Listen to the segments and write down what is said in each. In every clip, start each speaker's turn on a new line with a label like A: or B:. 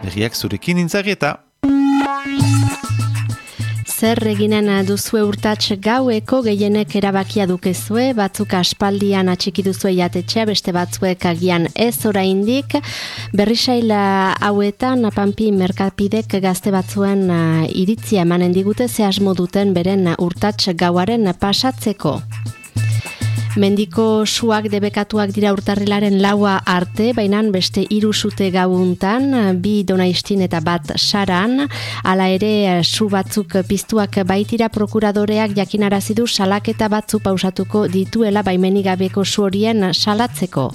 A: Berriak zurekin intzageta.
B: Zer eginen duzue urtats gaueko gehienek erabakia dukezue, batzuk aspaldian atxiki duzue jatetxea, beste batzuek agian ez oraindik. Berrisaila hauetan, pampi merkapidek gazte batzuen uh, iritzia emanen digute, ze asmo duten beren urtats gauaren pasatzeko. Mendiko suak debekatuak dira urtarrilaren laua arte, baina beste hiru sute gauntan, bi donaistin eta bat saran, hala ere su batzuk piztuak baitira prokuradoreak jakinarazi du salaketa batzu pausatuko dituela baimenigabeko su horien salatzeko.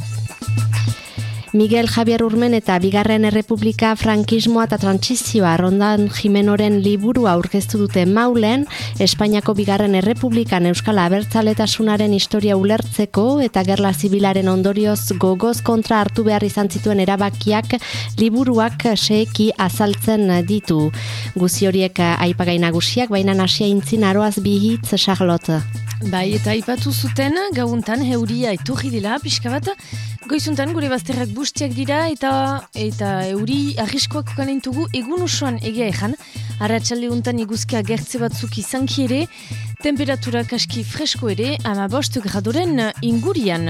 B: Miguel Javier Urmen eta Bigarren Errepublika Frankismoa eta Trantzizioa Rondan Jimenoren liburua aurkeztu dute maulen, Espainiako Bigarren Errepublikan Euskala Abertzaletasunaren historia ulertzeko eta gerla zibilaren ondorioz gogoz kontra hartu behar izan zituen erabakiak liburuak seki azaltzen ditu. Guzi horiek aipagai nagusiak, baina nasia intzin aroaz bihitz, Charlotte.
C: Bai, eta aipatu zuten gauntan heuria etorri dela, pixka bat, Goizuntan gure bazterrak bustiak dira eta eta euri arriskoak kalentugu egun osoan egia ezan. Arratxalde untan iguzkia gertze batzuk izanki ere, temperatura kaski fresko ere, ama bostu gradoren ingurian.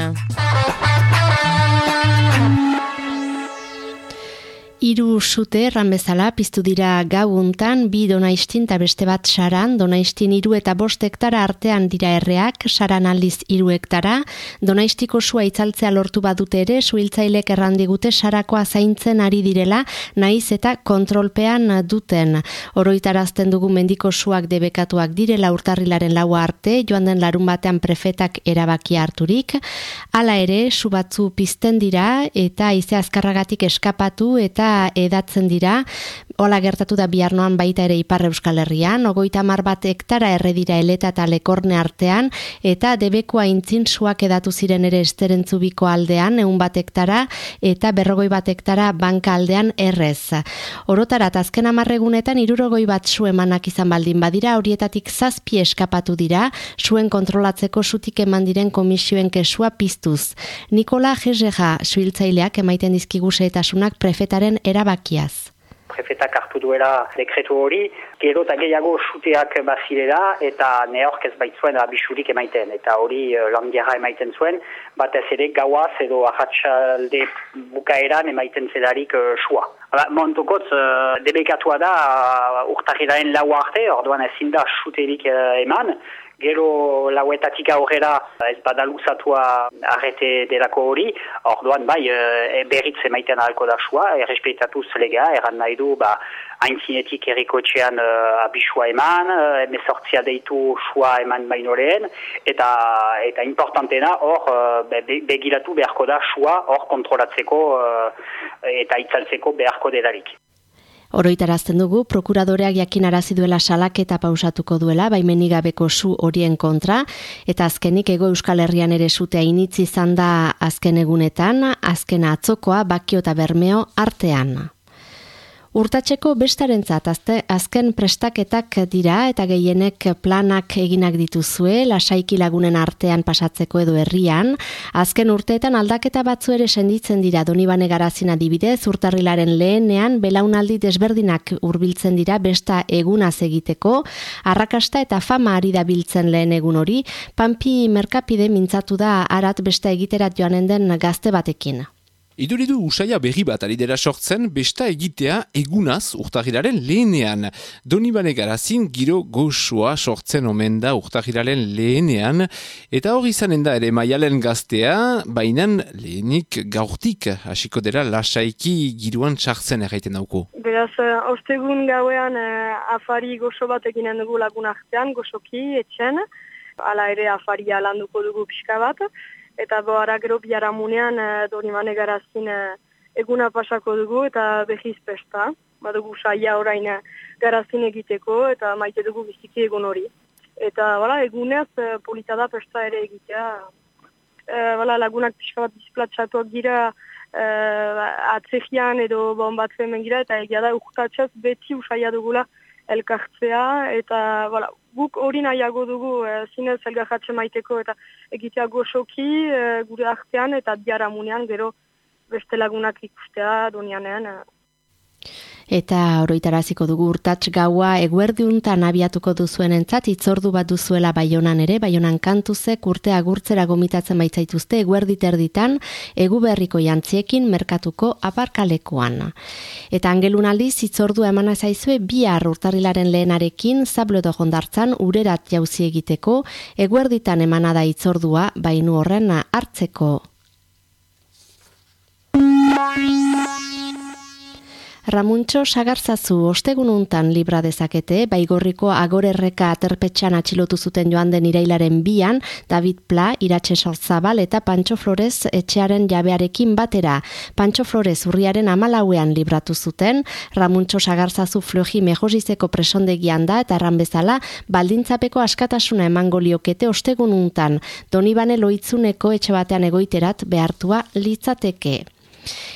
B: Hiru sute erran bezala piztu dira gauuntan bi donaistin eta beste bat saran, donaistin hiru eta bost hektara artean dira erreak, saran aldiz hiru hektara, donaistiko sua itzaltzea lortu badute ere, suhiltzailek errandigute sarakoa zaintzen ari direla, naiz eta kontrolpean duten. Oroitarazten dugu mendiko suak debekatuak direla urtarrilaren laua arte, joan den larun batean prefetak erabaki harturik, hala ere, su batzu pizten dira eta ize azkarragatik eskapatu eta edatzen dira, hola gertatu da biharnoan baita ere Ipar Euskal Herrian, ogoita mar bat hektara erredira eleta eta lekorne artean, eta debekoa intzin suak edatu ziren ere esterentzubiko aldean, egun bat hektara, eta berrogoi bat hektara banka aldean errez. Orotara, azken amarregunetan, irurogoi bat su emanak izan baldin badira, horietatik zazpi eskapatu dira, suen kontrolatzeko sutik eman diren komisioen kesua piztuz. Nikola Jezeja, suhiltzaileak emaiten dizkigu etasunak prefetaren erabakiaz.
D: Prefetak hartu duela dekretu hori, gero eta gehiago suteak bazirela eta neork ez baitzuen abisurik emaiten. Eta hori uh, langiara emaiten zuen, batez ere gauaz edo ahatsalde bukaeran emaiten zelarik uh, sua. Montukotz, uh, debekatua da uh, urtarrilaen lau arte, orduan ezin da suterik uh, eman, gero lauetatik aurrera ez badaluzatua arrete delako hori, orduan bai e, berriz emaiten ahalko da sua, errespetatuz lega, erran nahi du, ba, haintzinetik eriko txean uh, abisua eman, uh, emezortzia deitu sua eman bainoleen, eta eta importantena hor uh, begiratu beharko da sua hor kontrolatzeko uh, eta itzaltzeko beharko delarik.
B: Oroitarazten dugu, prokuradoreak jakin arazi duela salak eta pausatuko duela, baimenigabeko su horien kontra, eta azkenik ego Euskal Herrian ere sutea initzi izan da azken egunetan, azken atzokoa bakio eta bermeo artean. Urtatzeko bestarentzat azte, azken prestaketak dira eta gehienek planak eginak dituzue, lasaiki lagunen artean pasatzeko edo herrian. Azken urteetan aldaketa batzu ere senditzen dira donibane garazin adibidez, urtarrilaren lehenean belaunaldi desberdinak hurbiltzen dira besta egunaz egiteko, arrakasta eta fama ari da biltzen lehen egun hori, pampi merkapide mintzatu da arat besta egiterat joanen den gazte batekin.
E: Iduridu usaia berri bat ari dela sortzen besta egitea egunaz urtahiraren lehenean. Donibane garazin giro goxoa sortzen omen da urtahiraren lehenean. Eta hori izanen da ere maialen gaztea, bainan lehenik gaurtik hasiko dela lasaiki giroan sartzen erraiten dauko.
F: Beraz, ostegun gauean uh, afari goxo bat eginen dugu lagun artean, goxoki, etxen. Hala ere afaria landuko dugu pixka bat eta boara gero biharamunean e, eh, doni mane garazin eh, eguna pasako dugu eta behiz pesta. Badugu saia orain eh, garazin egiteko eta maite dugu biziki egun hori. Eta bala, egunez e, polita da pesta ere egitea. E, bala, lagunak pixka bat bizplatxatuak gira e, atzehian edo bombatzen mengira eta egia da urtatzez beti usaia dugula elkartzea eta bala, guk hori nahiago dugu e, zinez elgarratxe maiteko eta egitea goxoki e, gure artean eta diaramunean gero beste lagunak ikustea donianean. E.
B: Eta oroitaraziko dugu urtats gaua eguerdiuntan abiatuko duzuen entzat, itzordu bat duzuela baionan ere, baionan kantuzek urte agurtzera gomitatzen baitzaituzte eguerditer ditan, egu berriko jantziekin merkatuko aparkalekuan. Eta angelun aldiz, itzordu emana zaizue bihar urtarrilaren lehenarekin, zablo edo jondartzan, urerat jauzi egiteko, eguerditan emana da itzordua, bainu horren hartzeko. Ramuntxo sagartzazu ostegun untan libra dezakete, baigorriko agorerreka aterpetxan atxilotu zuten joan den irailaren bian, David Pla, Iratxe Sorzabal eta Pancho Flores etxearen jabearekin batera. Pancho Flores urriaren amalauean libratu zuten, Ramuntxo sagartzazu floji mejozizeko presondegian da eta erran bezala, baldintzapeko askatasuna emango liokete ostegun untan, donibane loitzuneko etxe batean egoiterat behartua litzateke.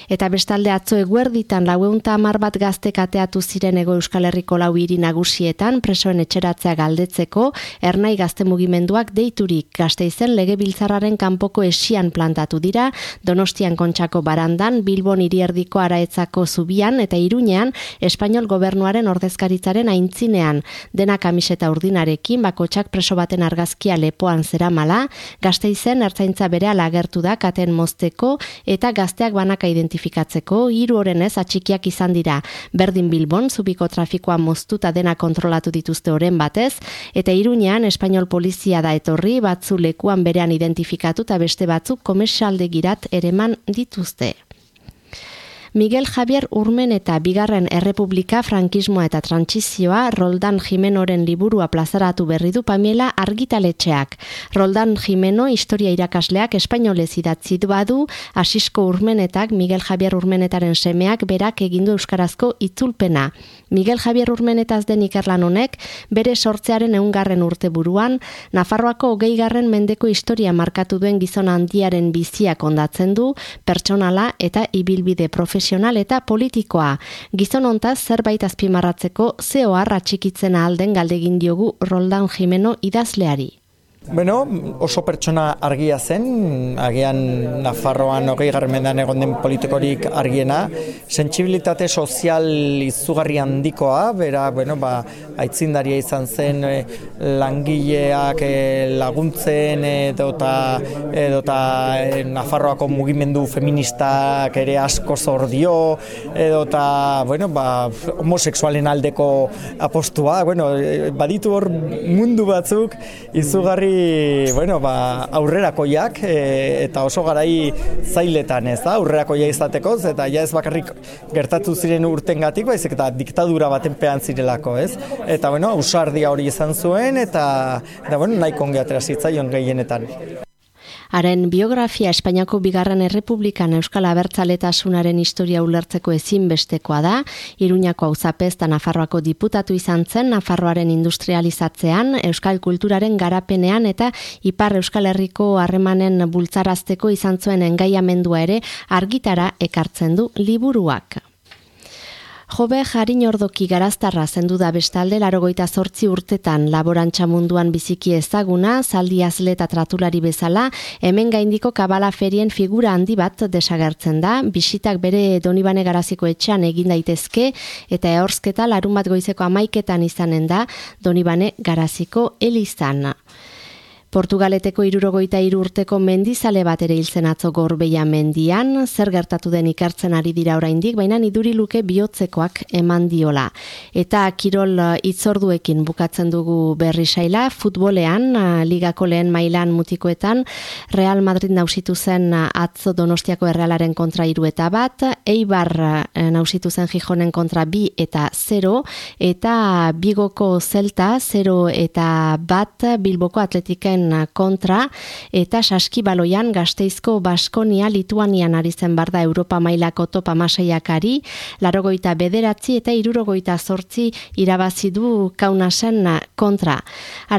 B: Eta bestalde atzo eguerditan laueunta amar bat gazte kateatu ziren ego Euskal Herriko lau hiri nagusietan presoen etxeratzea galdetzeko, ernai gazte mugimenduak deiturik. Gazte izen lege biltzarraren kanpoko esian plantatu dira, donostian kontxako barandan, bilbon irierdiko araetzako zubian eta irunean, Espainol gobernuaren ordezkaritzaren aintzinean, dena kamiseta urdinarekin, bakotsak preso baten argazkia lepoan zera mala, gazte ertzaintza bere alagertu da katen mozteko eta gazteak identifikatzen identifikatzeko hiru orenez atxikiak izan dira. Berdin Bilbon zubiko trafikoa moztuta dena kontrolatu dituzte oren batez eta Iruñean espainol polizia da etorri batzu lekuan berean identifikatu eta beste batzuk komersaldegirat ereman dituzte. Miguel Javier Urmen eta Bigarren Errepublika Frankismoa eta Trantsizioa Roldan Jimenoren liburua plazaratu berri du Pamela argitaletxeak. Roldan Jimeno historia irakasleak espainolez idatzi badu, Asisko Urmenetak Miguel Javier Urmenetaren semeak berak egindu euskarazko itzulpena. Miguel Javier Urmenetaz den ikerlan honek bere sortzearen eungarren urte buruan, Nafarroako hogeigarren mendeko historia markatu duen gizon handiaren biziak ondatzen du, pertsonala eta ibilbide profesionala profesional eta politikoa. Gizon ontaz zerbait azpimarratzeko zeo harra txikitzen alden galdegin diogu Roldan Jimeno idazleari.
A: Bueno, oso pertsona argia zen, agian Nafarroan hogei garmendan egon den politikorik argiena, sentsibilitate sozial izugarri handikoa, bera, bueno, ba, aitzindaria izan zen e, langileak e, laguntzen edo eta edo e, Nafarroako mugimendu feministak ere asko zordio edo eta, bueno, ba, homosexualen aldeko apostua, bueno, baditu hor mundu batzuk izugarri bueno, ba, aurrerakoiak e, eta oso garai zailetan, ez da, aurrerakoia izateko, eta ja ez bakarrik gertatu ziren urtengatik, baizik eta diktadura baten pean zirelako, ez? Eta bueno, ausardia hori izan zuen eta da bueno, nahiko ongi atera zitzaion gehienetan.
B: Haren biografia Espainiako bigarren errepublikan Euskal Abertzaletasunaren historia ulertzeko ezinbestekoa da, Iruñako auzapez eta Nafarroako diputatu izan zen Nafarroaren industrializatzean, Euskal kulturaren garapenean eta Ipar Euskal Herriko harremanen bultzarazteko izan zuen engaiamendua ere argitara ekartzen du liburuak. Jobe jarin ordoki garaztarra zendu da bestalde larogoita zortzi urtetan laborantza munduan biziki ezaguna, zaldi azle eta tratulari bezala, hemen gaindiko kabala ferien figura handi bat desagertzen da, bisitak bere donibane garaziko etxean egin daitezke, eta ehorzketa larun bat goizeko amaiketan izanen da donibane garaziko elizan. Portugaleteko irurogoita irurteko mendizale bat ere hiltzen atzo gorbeia mendian, zer gertatu den ikartzen ari dira oraindik, baina iduri luke bihotzekoak eman diola. Eta kirol uh, itzorduekin bukatzen dugu berri saila, futbolean, uh, ligako lehen mailan mutikoetan, Real Madrid nausitu zen uh, atzo donostiako errealaren kontra iru eta bat, Eibar nausitu zen Gijonen kontra bi eta zero, eta Bigoko Zelta, zero eta bat, Bilboko Atletiken kontra eta saskibaloian gazteizko Baskonia Lituanian ari zen barda Europa mailako topa masaiakari, larogoita bederatzi eta irurogoita zortzi irabazi du kaunasen kontra. Ara,